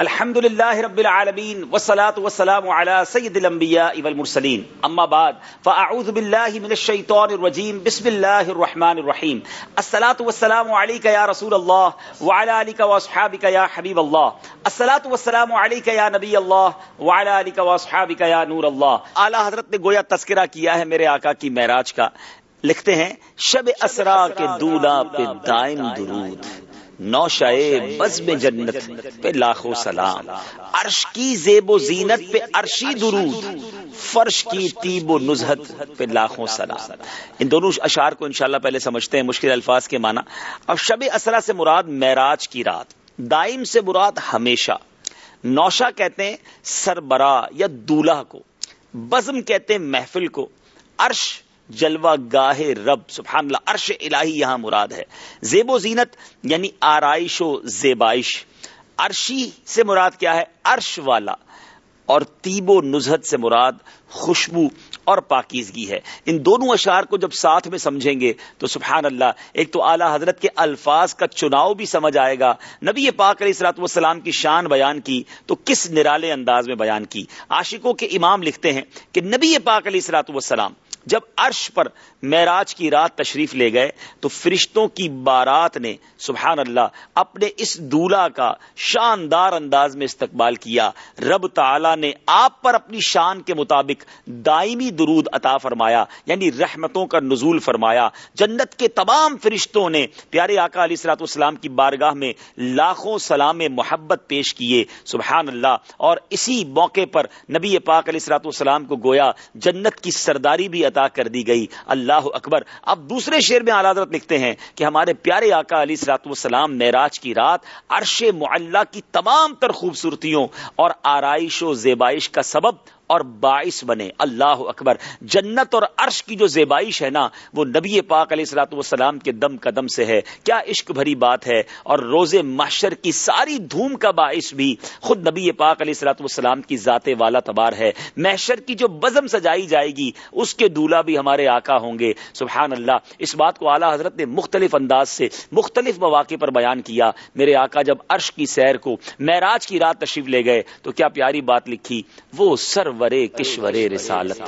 الحمد لله رب العالمين والصلاة والسلام على سيد الأنبياء والمرسلين أما بعد فأعوذ بالله من الشيطان الرجيم بسم الله الرحمن الرحيم الصلاة والسلام عليك يا رسول الله وعلى آلك وأصحابك يا حبيب الله الصلاة والسلام عليك يا نبي الله وعلى آلك وأصحابك يا نور الله اعلی حضرت نے گویا تذکرہ کیا ہے میرے آقا کی معراج کا. لکھتے ہیں، شب اسرا کے دولا پہ دائم درود. نو بزم جنت پہ لاکھوں سلام۔ عرش کی زیب و زینت پہ عرشی درود۔ فرش کی تیب و نزہت پہ لاکھوں سلام۔ ان دونوں اشعار کو انشاءاللہ پہلے سمجھتے ہیں، مشکل الفاظ کے معنی۔ اب شب اسرا سے مراد معراج کی رات، دائم سے مراد ہمیشہ۔ نوشا کہتے ہیں سربراہ یا دولہ کو، بزم کہتے ہیں محفل کو۔ عرش جلوہ گاہ رب، سبحان اللہ، عرش الہی یہاں مراد ہے۔ زیب و زینت یعنی آرائش و زیبائش۔ عرشی سے مراد کیا ہے؟ عرش والا۔ اور تیب و نزہت سے مراد خوشبو اور پاکیزگی ہے۔ ان دونوں اشعار کو جب ساتھ میں سمجھیں گے تو سبحان اللہ، ایک تو اعلیٰ حضرت کے الفاظ کا چناؤ بھی سمجھ آئے گا۔ نبی پاک علیہ السلاط والسلام کی شان بیان کی تو کس نرالے انداز میں بیان کی۔ عاشقوں کے امام لکھتے ہیں کہ نبی پاک علیہ السلاط والسلام جب عرش پر معراج کی رات تشریف لے گئے تو فرشتوں کی بارات نے سبحان اللہ اپنے اس دولہ کا شاندار انداز میں استقبال کیا۔ رب تعالی نے آپ پر اپنی شان کے مطابق ایک دائمی درود عطا فرمایا یعنی رحمتوں کا نزول فرمایا۔ جنت کے تمام فرشتوں نے پیارے آقا علیہ السلاط والسلام کی بارگاہ میں لاکھوں سلام محبت پیش کیے۔ سبحان اللہ۔ اور اسی موقع پر نبی پاک علیہ السلاط والسلام کو گویا جنت کی سرداری بھی عطا کر دی گئی۔ اللہ اکبر۔ اب دوسرے شعر میں حضرت لکھتے ہیں کہ ہمارے پیارے آقا علی سلاط والسلام معراج کی رات عرش معلہ کی تمام تر خوبصورتیوں اور آرائش و زیبائش کا سبب اور باعث بنے۔ اللہ اکبر۔ جنت اور عرش کی جو زیبائش ہے نا، وہ نبی پاک علیہ السلاۃ والسلام کے دم قدم سے ہے۔ کیا عشق بھری بات ہے۔ اور روز محشر کی ساری دھوم کا باعث بھی خود نبی پاک علیہ السلاۃ والسلام کی ذات والا تبار ہے۔ محشر کی جو بزم سجائی جائے گی، اس کے دولہ بھی ہمارے آقا ہوں گے۔ سبحان اللہ۔ اس بات کو اعلیٰ حضرت نے مختلف انداز سے مختلف مواقع پر بیان کیا۔ میرے آقا، جب عرش کی سیر کو معراج کی رات تشریف لے گئے، تو کیا پیاری بات لکھی؟ وہ سر سرورے کشورے رسالت۔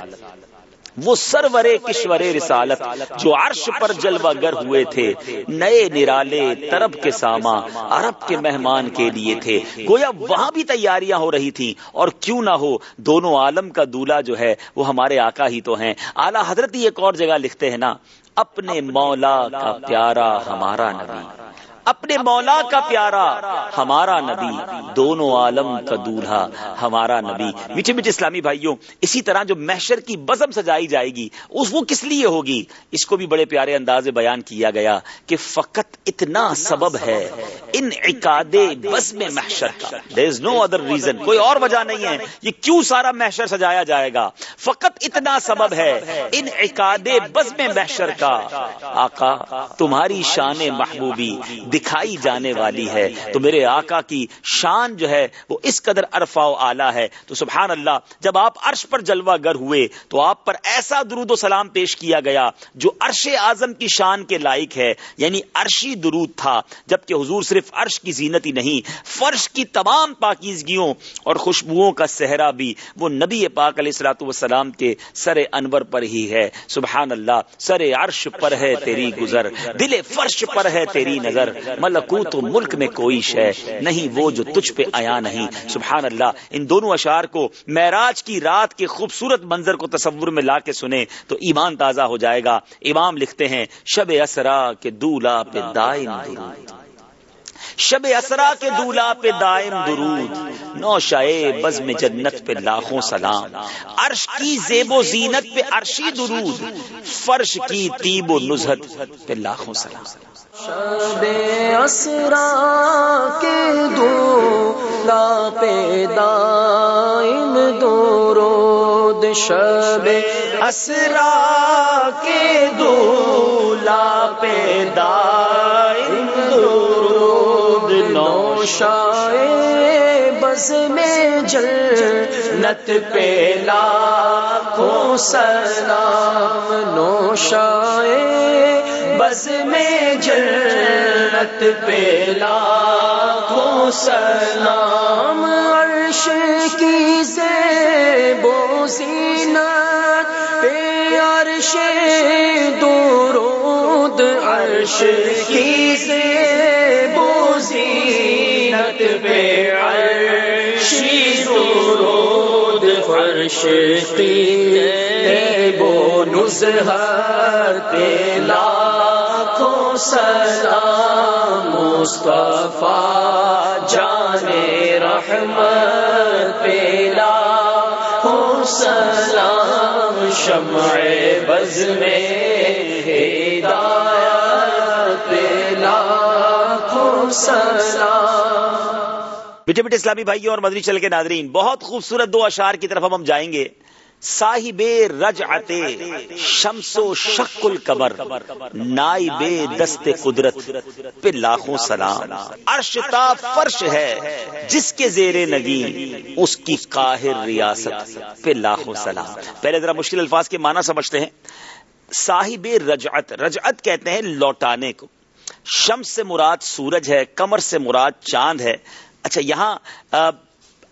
وہ سرورے کشورے رسالت جو عرش پر جلوہ گر ہوئے تھے، نئے نرالے طرب کے ساما عرب کے مہمان کے لیے تھے۔ گویا وہاں بھی تیاریاں ہو رہی تھی اور کیوں نہ ہو، دونوں عالم کا دولہ جو ہے، وہ ہمارے آقا ہی تو ہیں۔ اعلیٰ حضرت ایک اور جگہ لکھتے ہیں نا، اپنے مولا کا پیارا ہمارا نبی۔ اپنے مولا کا پیارا، ہمارا نبی دونوں عالم کا دولہا، ہمارا نبی۔ میٹھے میٹھے اسلامی بھائیوں، اسی طرح جو محشر کی بزم سجائی جائے گی، اس وہ کس لیے ہوگی؟ اس کو بھی بڑے پیارے انداز بیان کیا گیا کہ فقط اتنا سبب ہے ان عقاد بزم محشر کا۔ دیر از نو ادر ریزن کوئی اور وجہ نہیں ہے یہ کیوں سارا محشر سجایا جائے گا۔ فقط اتنا سبب ہے ان عقاد بزم محشر کا۔ آقا، تمہاری شان محبوبی دکھائی جانے والی ہے۔ تو میرے آقا کی شان جو ہے وہ اس قدر ارفا و اعلیٰ ہے۔ تو سبحان اللہ، جب آپ عرش پر جلوہ گر ہوئے، تو آپ پر ایسا درود و سلام پیش کیا گیا جو عرش اعظم کی شان کے لائق ہے۔ یعنی عرشی درود تھا، جبکہ حضور صرف عرش کی زینت ہی نہیں، فرش کی تمام پاکیزگیوں اور خوشبوؤں کا صحرا بھی وہ نبی پاک علیہ السلاۃ والسلام کے سر انور پر ہی ہے۔ سبحان اللہ، سر عرش پر ہے تیری گزر، دل فرش پر ہے تیری نظر۔ ملکوت ملک میں کوئی شے نہیں، وہ جو تجھ پہ آیا نہیں۔ سبحان اللہ، ان دونوں اشعار کو معراج کی رات کے خوبصورت منظر کو تصور میں لا کے سنے تو ایمان تازہ ہو جائے گا۔ امام لکھتے ہیں، شب اسرا کے دولا پہ دائم درود۔ شب اسرا کے دولا پہ دائم درود نو شائے بزم جنت پہ لاکھوں سلام۔ عرش کی زیب و زینت پہ عرشی درود، فرش کی تیب و نزہت پہ لاکھوں سلام۔ شب اسرا کے دو لا پیدا درود، شب اسرا کے دو لا پیدا درود۔ نوشائے بس میں جل نت پیلا لاکھوں سلام نوشائے بس میں جل نت پیلا لاکھوں سلام۔ عرش کی سے و زینت پہ عرش درود عرش کی سے عرشی درود فرش کی بو نزہت لاکھوں سلام مصطفیٰ جانے رحمت پیلا ہو سلام شمع بز میں ہدایت پیلا بیٹے بیٹے اسلامی بھائی اور مدری چل کے ناظرین، بہت خوبصورت دو اشعار کی طرف اب ہم جائیں گے۔ صاحب رجعت شمس و شک القبر، نائب دست قدرت، پہ لاکھوں سلام۔ عرش تا فرش ہے، جس کے زیر نگین، اس کی قاہر ریاست، پہ لاکھوں سلام۔ پہلے ذرا مشکل الفاظ کے معنی سمجھتے ہیں۔ صاحب رجعت رجعت کہتے ہیں لوٹانے کو۔ شمس سے مراد سورج ہے کمر سے مراد چاند ہے۔ اچھا یہاں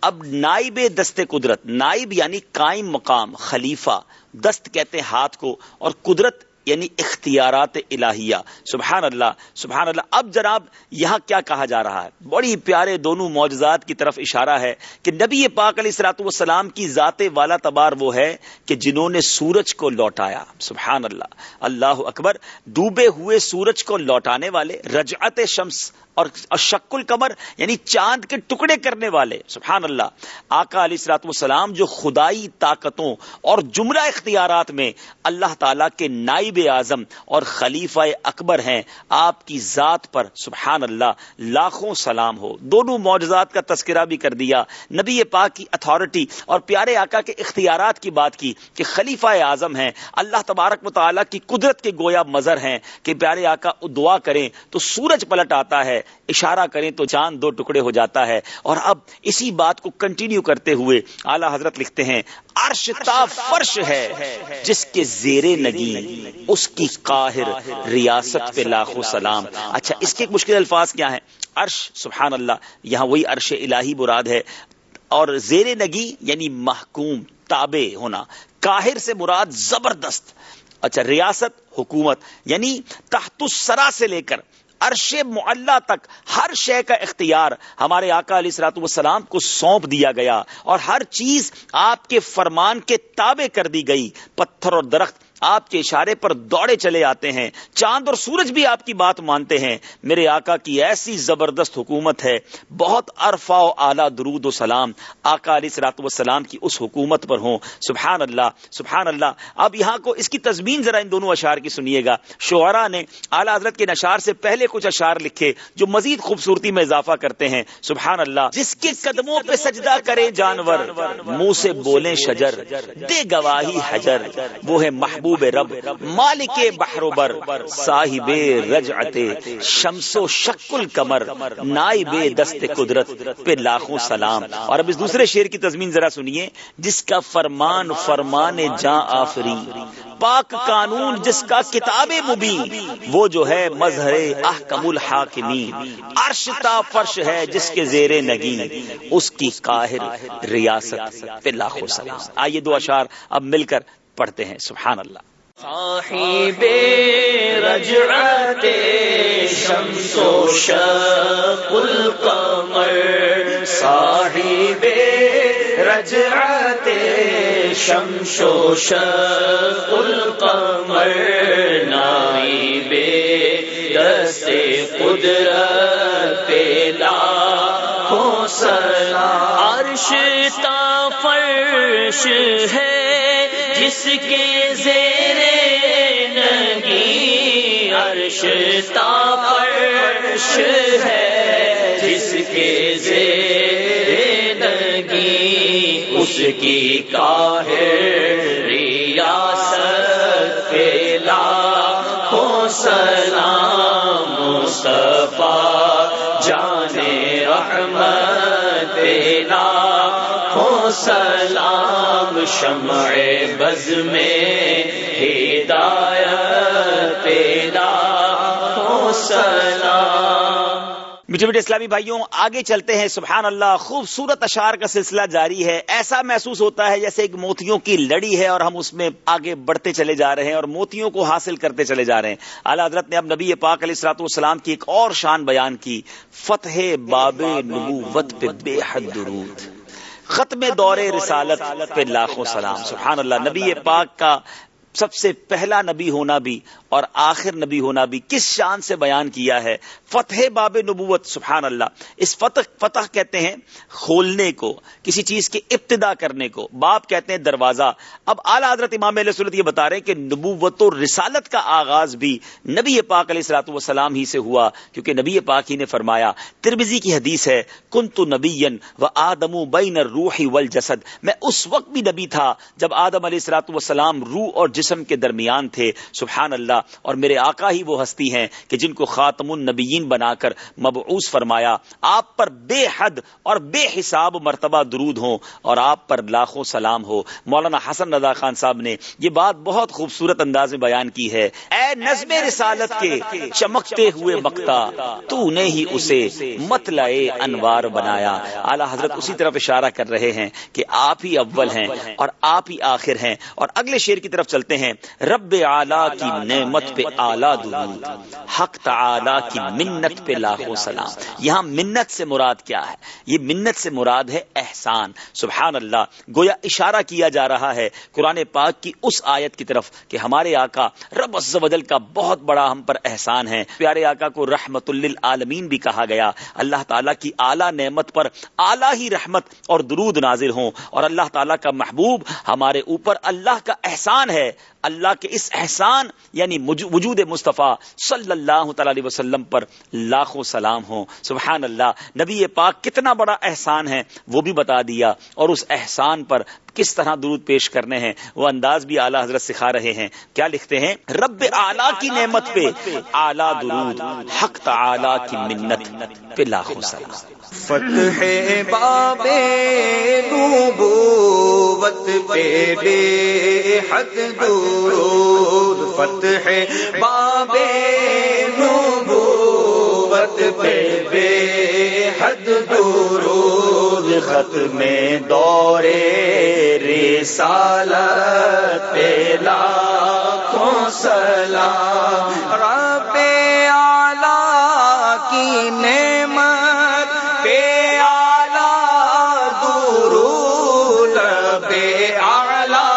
اب نائب دست قدرت، نائب یعنی قائم مقام، خلیفہ، دست کہتے ہیں ہاتھ کو، اور قدرت یعنی اختیارات الہیہ۔ سبحان اللہ سبحان اللہ۔ اب جناب، یہاں کیا کہا جا رہا ہے؟ بڑی پیارے دونوں معجزات کی طرف اشارہ ہے کہ نبی پاک علیہ السلاط والسلام کی ذات والا تبار وہ ہے کہ جنہوں نے سورج کو لوٹایا۔ سبحان اللہ۔ اللہ اکبر۔ ڈوبے ہوئے سورج کو لوٹانے والے، رجعت شمس اور شک القمر یعنی چاند کے ٹکڑے کرنے والے۔ سبحان اللہ۔ آقا علیہ السلاط والسلام جو خدائی طاقتوں اور جملہ اختیارات میں اللہ تعالیٰ کے نائب اعظم اور خلیفہ اکبر ہیں، آپ کی ذات پر سبحان اللہ لاکھوں سلام ہو۔ دونوں معجزات کا تذکرہ بھی کر دیا۔ نبی پاک کی اتھارٹی اور پیارے آقا کے اختیارات کی بات کی کہ خلیفہ اعظم ہیں۔ اللہ تبارک مطالعہ کی قدرت کے گویا مظہر ہیں کہ پیارے آقا دعا کریں تو سورج پلٹ آتا ہے، اشارہ کریں تو چاند دو ٹکڑے ہو جاتا ہے۔ اور اب اسی بات کو کنٹینیو کرتے ہوئے اعلی حضرت لکھتے ہیں، عرش تا فرش ہے، جس کے زیر نگی۔ اس کی قاہر ریاست پہ لاکھوں سلام۔ اچھا اس کے مشکل الفاظ کیا ہیں؟ عرش سبحان اللہ یہاں وہی عرش الہی مراد ہے۔ اور زیر نگی یعنی محکوم، تابع ہونا۔ کاہر سے مراد زبردست۔ اچھا ریاست، حکومت یعنی تحت السرا سے لے کر عرش معلہ تک ہر شے کا اختیار۔ ہمارے آقا علیہ سلاۃ والسلام کو سونپ دیا گیا۔ اور ہر چیز آپ کے فرمان کے تابع کر دی گئی۔ پتھر اور درخت آپ کے اشارے پر دوڑے چلے آتے ہیں۔ چاند اور سورج بھی آپ کی بات مانتے ہیں۔ میرے آقا کی ایسی زبردست حکومت ہے۔ بہت عرفا و اعلیٰ درود و سلام۔ آقا علیہ سلاط وسلام کی اس حکومت پر ہوں۔ سبحان اللہ سبحان اللہ۔ اب یہاں کو اس کی تزمین ذرا ان دونوں اشار کی سنیے گا۔ شعرا نے اعلیٰ حضرت کے نشار سے پہلے کچھ اشار لکھے جو مزید خوبصورتی میں اضافہ کرتے ہیں۔ سبحان اللہ، جس کے قدموں پہ سجدہ کرے جانور، منہ سے بولے شجر، دے گواہی حجر۔ وہ ہے محبوب محبوب رب، مالک بحر بر صاحب رجعت شمس و شک القمر، نائب دست قدرت پہ لاکھوں سلام۔ اور اب اس دوسرے شعر کی تزمین ذرا سنیے، جس کا فرمان فرمان جاں آفری۔ پاک قانون جس کا کتاب مبین، وہ جو ہے مظہر احکم الحاکمین۔ عرش تا فرش ہے جس کے زیر نگی اس کی قاہر ریاست پہ لاکھوں سلام۔ آئیے دو اشار اب مل کر پڑھتے ہیں، سبحان اللہ۔ صاحب رجعت شمس و شق القمر، صاحب رجعت شمس و شق القمر، نائب دست قدرت پیلا ہو عرش تا فرش ہے جس کے زیر نگی عرش تا فرش ہے، جس کے زیر نگی اس کی کاہر ریاست پیلا ہو سلام مصطفیٰ جانے رحمت پیلا ہو سلام شمع بز میں ہدایت پیدا ہو سلام میٹھے میٹھے اسلامی بھائیوں، آگے چلتے ہیں۔ سبحان اللہ، خوبصورت اشار کا سلسلہ جاری ہے۔ ایسا محسوس ہوتا ہے جیسے ایک موتیوں کی لڑی ہے اور ہم اس میں آگے بڑھتے چلے جا رہے ہیں اور موتیوں کو حاصل کرتے چلے جا رہے ہیں۔ اعلیٰ حضرت نے اب نبی پاک علیہ السلاط والسلام کی ایک اور شان بیان کی۔ فتح باب نبوت پہ بے حد درود۔ ختم دور رسالت پہ لاکھوں سلام. سبحان اللہ. نبی پاک کا سب سے پہلا نبی ہونا بھی اور آخر نبی ہونا بھی کس شان سے بیان کیا ہے؟ فتح باب نبوت سبحان اللہ اس فتح فتح کہتے ہیں کھولنے کو، کسی چیز کی ابتدا کرنے کو۔ باب کہتے ہیں دروازہ۔ اب اعلیٰ حضرت امام علیہ سلط یہ بتا رہے ہیں کہ نبوت و رسالت کا آغاز بھی نبی پاک علیہ السلاۃ والسلام ہی سے ہوا، کیونکہ نبی پاک ہی نے فرمایا تربزی کی حدیث ہے کن تو نبی و آدم بین روح ول میں اس وقت بھی نبی تھا جب آدم علیہ السلاۃ والسلام روح اور جسم کے درمیان تھے۔ سبحان اللہ اور میرے آقا ہی وہ ہستی ہیں کہ جن کو خاتم النبیین بنا کر مبعوث فرمایا، آپ پر بے حد اور بے حساب مرتبہ درود ہوں اور آپ پر لاکھوں سلام ہو۔ مولانا حسن رضا خان صاحب نے یہ بات بہت خوبصورت انداز میں بیان کی ہے۔ اے نظم رسالت کے چمکتے ہوئے مکتا تو نے ہی اسے مطلع انوار بنایا۔ اعلی حضرت اسی طرف اشارہ کر رہے ہیں کہ آپ ہی اول ہیں اور آپ ہی آخر ہیں۔ اور اگلے شیر کی طرف چلتے ہیں۔ رب اعلی کی نعمت پہ اعلی درود، حق تعالی کی منت پہ لاکھوں سلام۔ یہاں منت سے مراد کیا ہے؟ یہ منت سے مراد ہے احسان۔ سبحان اللہ، گویا اشارہ کیا جا رہا ہے قرآن پاک کی اس آیت کی طرف کہ ہمارے آقا رب بدل کا بہت بڑا ہم پر احسان ہے۔ پیارے آقا کو رحمت للعالمین بھی کہا گیا۔ اللہ تعالیٰ کی اعلیٰ نعمت پر اعلیٰ ہی رحمت اور درود نازل ہوں۔ اور اللہ تعالیٰ کا محبوب ہمارے اوپر اللہ کا احسان ہے۔ اللہ کے اس احسان یعنی وجود مصطفیٰ صلی اللہ تعالی علیہ وسلم پر لاکھوں سلام ہوں۔ سبحان اللہ، نبی پاک کتنا بڑا احسان ہے، وہ بھی بتا دیا۔ اور اس احسان پر کس طرح درود پیش کرنے ہیں؟ وہ انداز بھی اعلیٰ حضرت سکھا رہے ہیں۔ کیا لکھتے ہیں؟ رب اعلیٰ کی نعمت پہ۔ اعلیٰ درود۔ حق تعالی کی منت پہ لاکھوں سلام فتح باب نبوت پہ بے حد درود۔ فتح باب نبوت پہ بے حد درود۔ ختم دورے رسالت پہ لاکھوں سلام۔ رب اعلی کی نعمت پہ اعلی درود پہ اعلی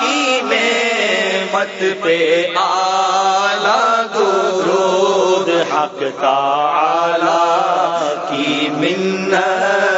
کی نعمت پہ اعلی درود۔ حق تعالی کی منت